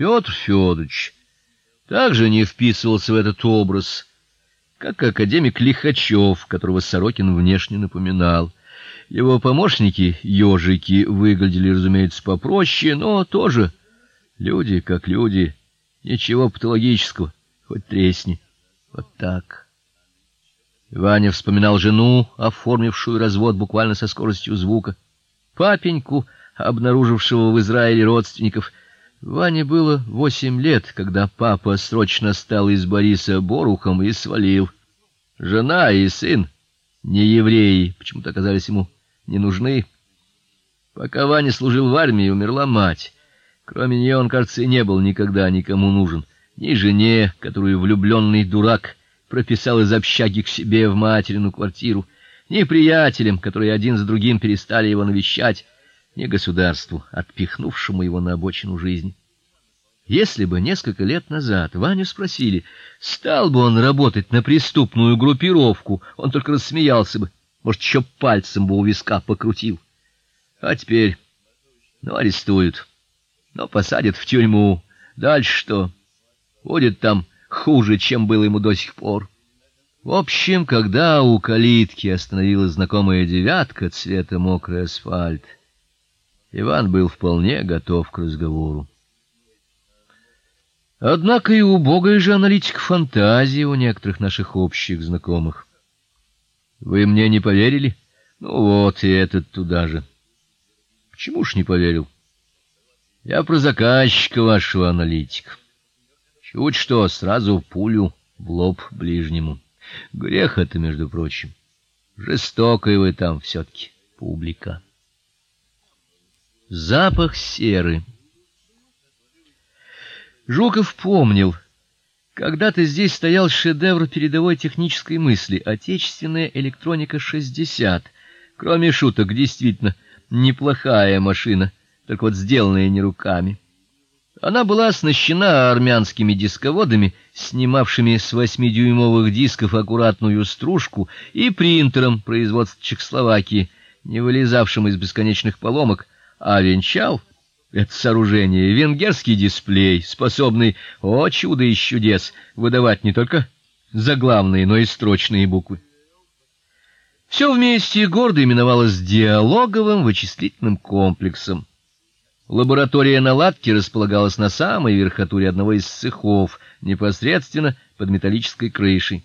Петр Федорович также не вписывался в этот образ, как академик Лихачев, которого Сорокин внешне напоминал. Его помощники, ежики, выглядели, разумеется, попроще, но тоже люди как люди, ничего патологического, хоть тресни. Вот так. Ваня вспоминал жену, оформившую развод буквально со скоростью звука, папеньку, обнаружившего в Израиле родственников. Ване было восемь лет, когда папа срочно стал из Бориса Борухом и свалил. Жена и сын, не евреи, почему-то оказались ему не нужны. Пока Ваня служил в армии, умерла мать. Кроме нее он, кажется, и не был никогда никому нужен, ни жене, которую влюбленный дурак прописал из общаги к себе в материну квартиру, ни приятелям, которые один за другим перестали его навещать, ни государству, отпихнувшему его на обочину жизни. Если бы несколько лет назад Ваню спросили, стал бы он работать на преступную группировку, он только рассмеялся бы, может, еще пальцем бы у виска покрутил. А теперь ну арестуют, но посадят в тюрьму. Дальше что? Будет там хуже, чем было ему до сих пор. В общем, когда у калитки остановилась знакомая девятка цвета мокрый асфальт, Иван был вполне готов к разговору. Однако и убогая же аналитика фантазии у некоторых наших общих знакомых. Вы мне не поверили? Ну вот и этот туда же. Почему ж не поверил? Я про заказчика вашего аналитика. Чуть что, сразу пулю в лоб ближнему. Грех это, между прочим. Жестокая вы там все таки публика. Запах серы. Жуков помнил, когда-то здесь стоял шедевр передовой технической мысли отечественная электроника 60. Кроме шуток, действительно неплохая машина, только вот сделанная не руками. Она была оснащена армянскими дисководами, снимавшими с восьмидюймовых дисков аккуратную стружку, и принтером производства Чехословакии, не вылезавшим из бесконечных поломок, а венчал это сооружение венгерский дисплей, способный, о чудо из чудес, выдавать не только заглавные, но и строчные буквы. Все вместе гордо именовалось диалоговым вычислительным комплексом. Лаборатория наладки располагалась на самой верхотуре одного из цехов, непосредственно под металлической крышей.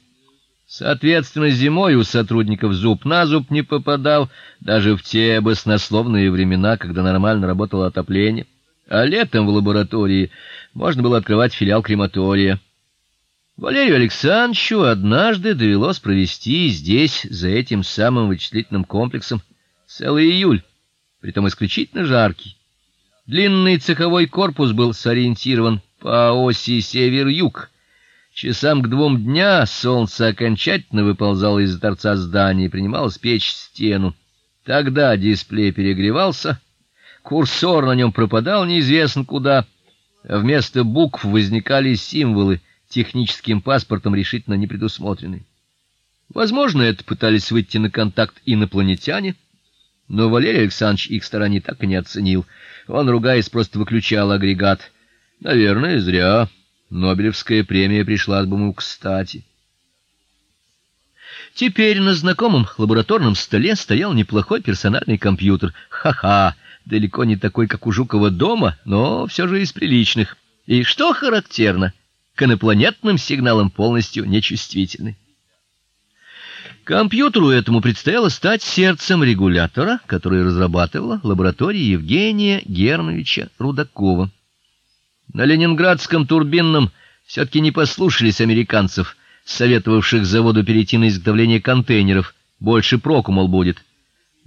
Соответственно, зимой у сотрудников зуб на зуб не попадал, даже в те баснословные времена, когда нормально работало отопление. А летом в лаборатории можно было открывать филиал крематория. Валерию Александровичу однажды довелось провести здесь, за этим самым вычислительным комплексом, целый июль, притом исключительно жаркий. Длинный цеховой корпус был сориентирован по оси север-юг. Часам к двум дня солнце окончательно выползало из торца здания и принималось печь стену. Тогда дисплей перегревался, курсор на нем пропадал неизвестно куда, а вместо букв возникали символы, техническим паспортом решительно не предусмотренные. Возможно, это пытались выйти на контакт инопланетяне, но Валерий Александрович их стороне так и не оценил. Он, ругаясь, просто выключал агрегат. Наверное, зря. Нобелевская премия пришла бы ему кстати. Теперь на знакомом лабораторном столе стоял неплохой персональный компьютер. Ха-ха, далеко не такой, как у Жукова дома, но все же из приличных. И что характерно, к инопланетным сигналам полностью нечувствительный. Компьютеру этому предстояло стать сердцем регулятора, который разрабатывала лаборатория Евгения Германовича Рудакова. На Ленинградском турбинном все таки не послушались американцев, советовавших заводу перейти на изготовление контейнеров. Больше проку мол будет.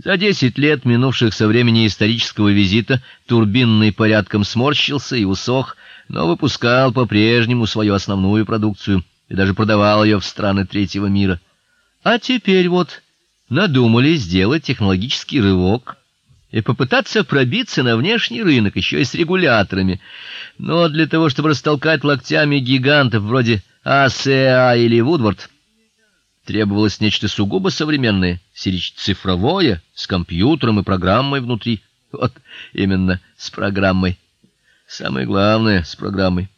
За десять лет, минувших со времени исторического визита, турбинный порядком сморщился и усох, но выпускал по-прежнему свою основную продукцию и даже продавал ее в страны третьего мира. А теперь вот надумали сделать технологический рывок и попытаться пробиться на внешний рынок еще и с регуляторами. Но для того, чтобы растолкать локтями гигантов вроде АСА или Вудвард, требовалось нечто сугубо современное, цифровое, с компьютером и программой внутри. Вот именно с программой. Самое главное с программой.